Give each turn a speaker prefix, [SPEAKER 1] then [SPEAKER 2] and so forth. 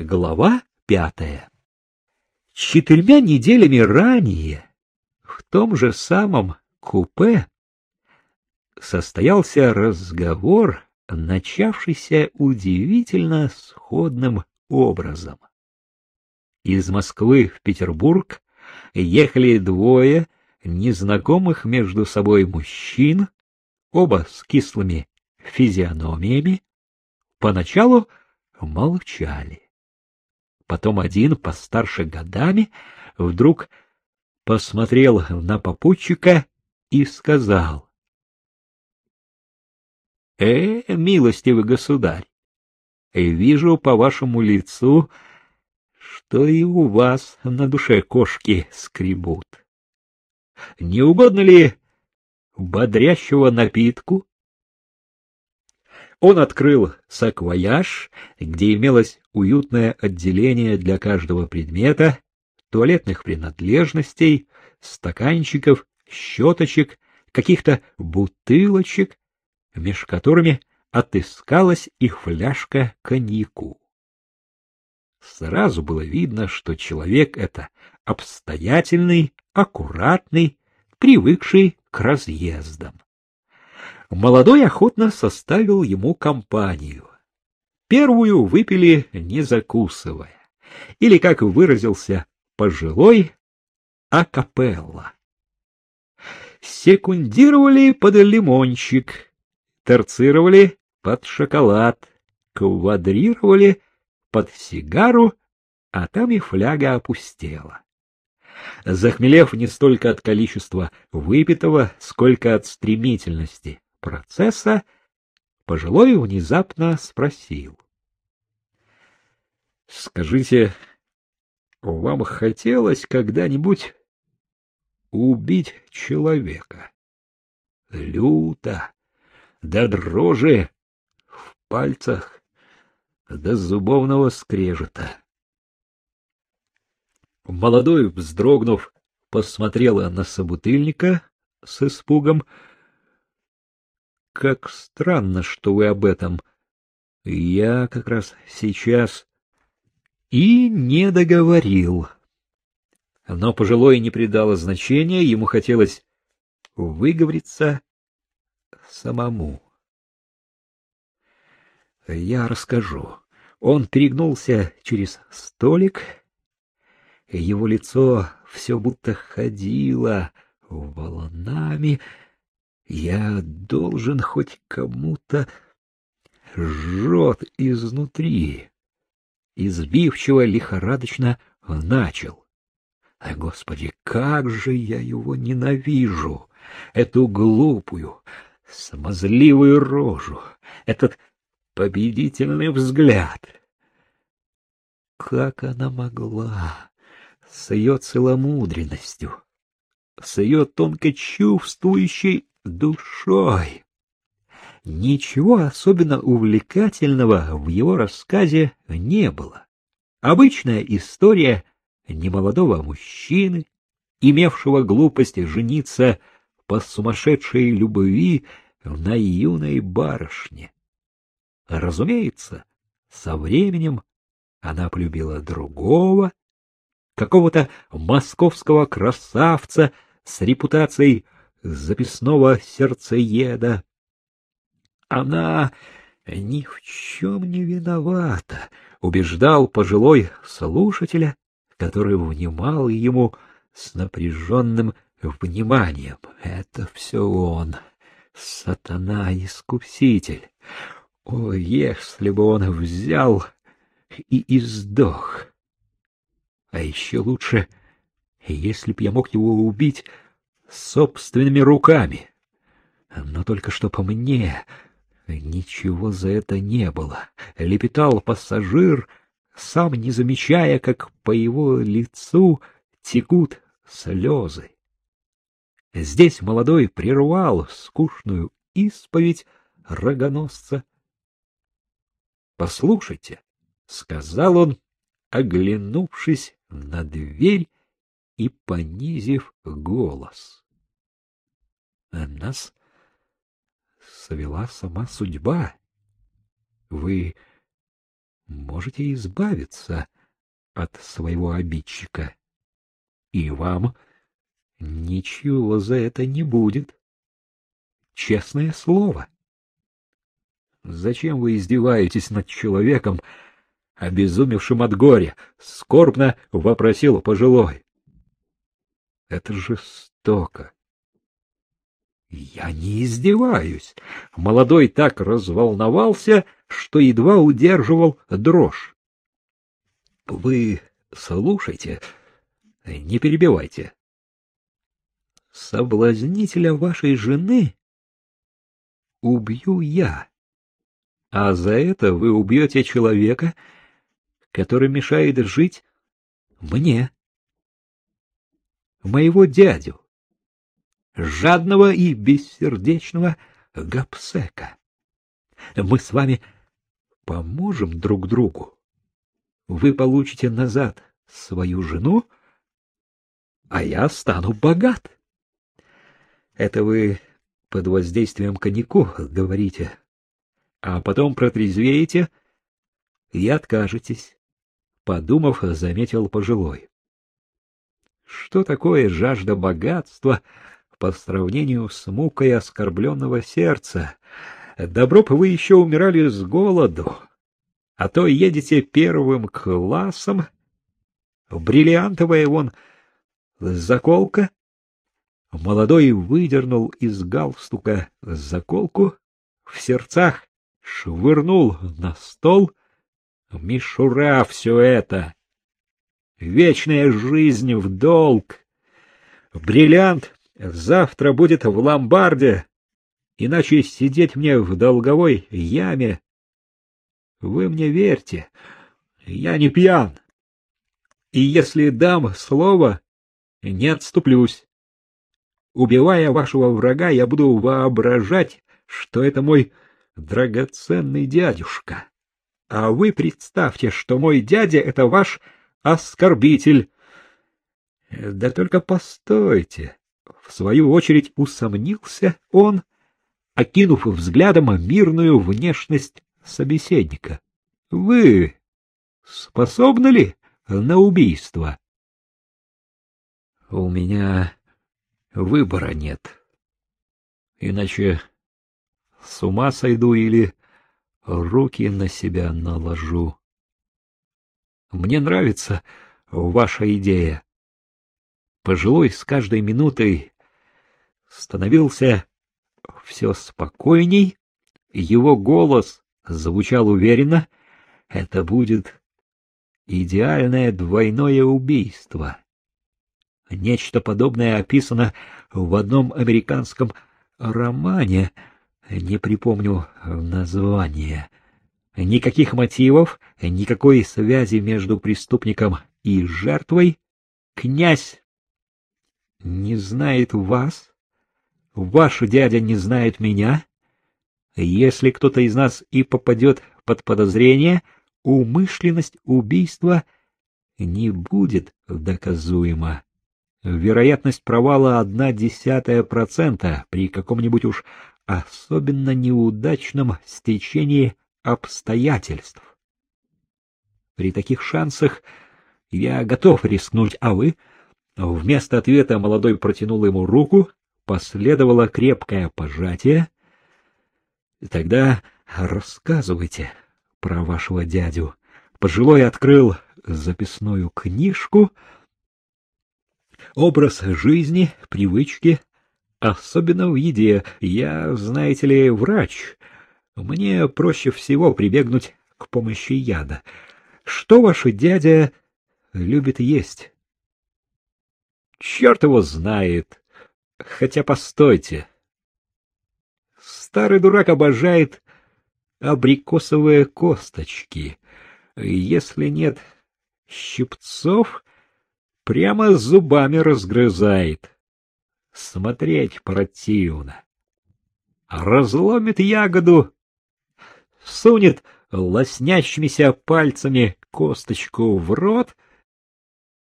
[SPEAKER 1] Глава пятая. Четырьмя неделями ранее в том же самом купе состоялся разговор, начавшийся удивительно сходным образом. Из Москвы в Петербург ехали двое незнакомых между собой мужчин, оба с кислыми физиономиями, поначалу молчали. Потом один, постарше годами, вдруг посмотрел на попутчика и сказал. — Э, милостивый государь, вижу по вашему лицу, что и у вас на душе кошки скребут. Не угодно ли бодрящего напитку? Он открыл саквояж, где имелось уютное отделение для каждого предмета, туалетных принадлежностей, стаканчиков, щеточек, каких-то бутылочек, меж которыми отыскалась их фляжка коньяку. Сразу было видно, что человек это обстоятельный, аккуратный, привыкший к разъездам. Молодой охотно составил ему компанию. Первую выпили, не закусывая. Или, как выразился пожилой, акапелла. Секундировали под лимончик, торцировали под шоколад, квадрировали под сигару, а там и фляга опустела. Захмелев не столько от количества выпитого, сколько от стремительности процесса, пожилой внезапно спросил. — Скажите, вам хотелось когда-нибудь убить человека? Люто, до дрожи в пальцах, до зубовного скрежета. Молодой, вздрогнув, посмотрела на собутыльника с испугом, как странно, что вы об этом. Я как раз сейчас и не договорил. Но пожилой не придало значения, ему хотелось выговориться самому. Я расскажу. Он перегнулся через столик, его лицо все будто ходило волнами, я должен хоть кому-то жжет изнутри. Избивчиво, лихорадочно начал. А, Господи, как же я его ненавижу! Эту глупую, смазливую рожу, этот победительный взгляд. Как она могла с ее целомудренностью, с ее тонко чувствующей душой. Ничего особенно увлекательного в его рассказе не было. Обычная история немолодого мужчины, имевшего глупость жениться по сумасшедшей любви на юной барышне. Разумеется, со временем она полюбила другого, какого-то московского красавца с репутацией записного сердцееда. Она ни в чем не виновата, убеждал пожилой слушателя, который внимал ему с напряженным вниманием. Это все он, сатана-искуситель. О, если бы он взял и издох! А еще лучше, если б я мог его убить собственными руками. Но только что по мне ничего за это не было. Лепетал пассажир, сам не замечая, как по его лицу текут слезы. Здесь молодой прервал скучную исповедь рогоносца. — Послушайте, — сказал он, оглянувшись на дверь и понизив голос. Нас свела сама судьба. Вы можете избавиться от своего обидчика. И вам ничего за это не будет. Честное слово. Зачем вы издеваетесь над человеком, обезумевшим от горя? Скорбно вопросил пожилой. Это жестоко. Я не издеваюсь. Молодой так разволновался, что едва удерживал дрожь. Вы слушайте, не перебивайте. Соблазнителя вашей жены убью я, а за это вы убьете человека, который мешает жить мне, моего дядю жадного и бессердечного Гапсека. Мы с вами поможем друг другу. Вы получите назад свою жену, а я стану богат. Это вы под воздействием коньяку говорите, а потом протрезвеете и откажетесь, подумав, заметил пожилой. Что такое жажда богатства по сравнению с мукой оскорбленного сердца. Добро бы вы еще умирали с голоду, а то едете первым классом, бриллиантовая вон заколка. Молодой выдернул из галстука заколку, в сердцах швырнул на стол. Мишура все это! Вечная жизнь в долг! Бриллиант Завтра будет в ломбарде, иначе сидеть мне в долговой яме. Вы мне верьте, я не пьян. И если дам слово, не отступлюсь. Убивая вашего врага, я буду воображать, что это мой драгоценный дядюшка. А вы представьте, что мой дядя — это ваш оскорбитель. Да только постойте. В свою очередь усомнился он, окинув взглядом мирную внешность собеседника. — Вы способны ли на убийство? — У меня выбора нет. Иначе с ума сойду или руки на себя наложу. Мне нравится ваша идея. Пожилой с каждой минутой становился все спокойней, его голос звучал уверенно. Это будет идеальное двойное убийство. Нечто подобное описано в одном американском романе, не припомню название. Никаких мотивов, никакой связи между преступником и жертвой. Князь не знает вас, ваш дядя не знает меня. Если кто-то из нас и попадет под подозрение, умышленность убийства не будет доказуема. Вероятность провала одна десятая процента при каком-нибудь уж особенно неудачном стечении обстоятельств. При таких шансах я готов рискнуть, а вы — Вместо ответа молодой протянул ему руку, последовало крепкое пожатие. Тогда рассказывайте про вашего дядю. Пожилой открыл записную книжку. Образ жизни, привычки, особенно в еде. Я, знаете ли, врач. Мне проще всего прибегнуть к помощи яда. Что ваш дядя любит есть? Черт его знает. Хотя постойте. Старый дурак обожает абрикосовые косточки. Если нет щипцов, прямо зубами разгрызает. Смотреть противно. Разломит ягоду, сунет лоснящимися пальцами косточку в рот —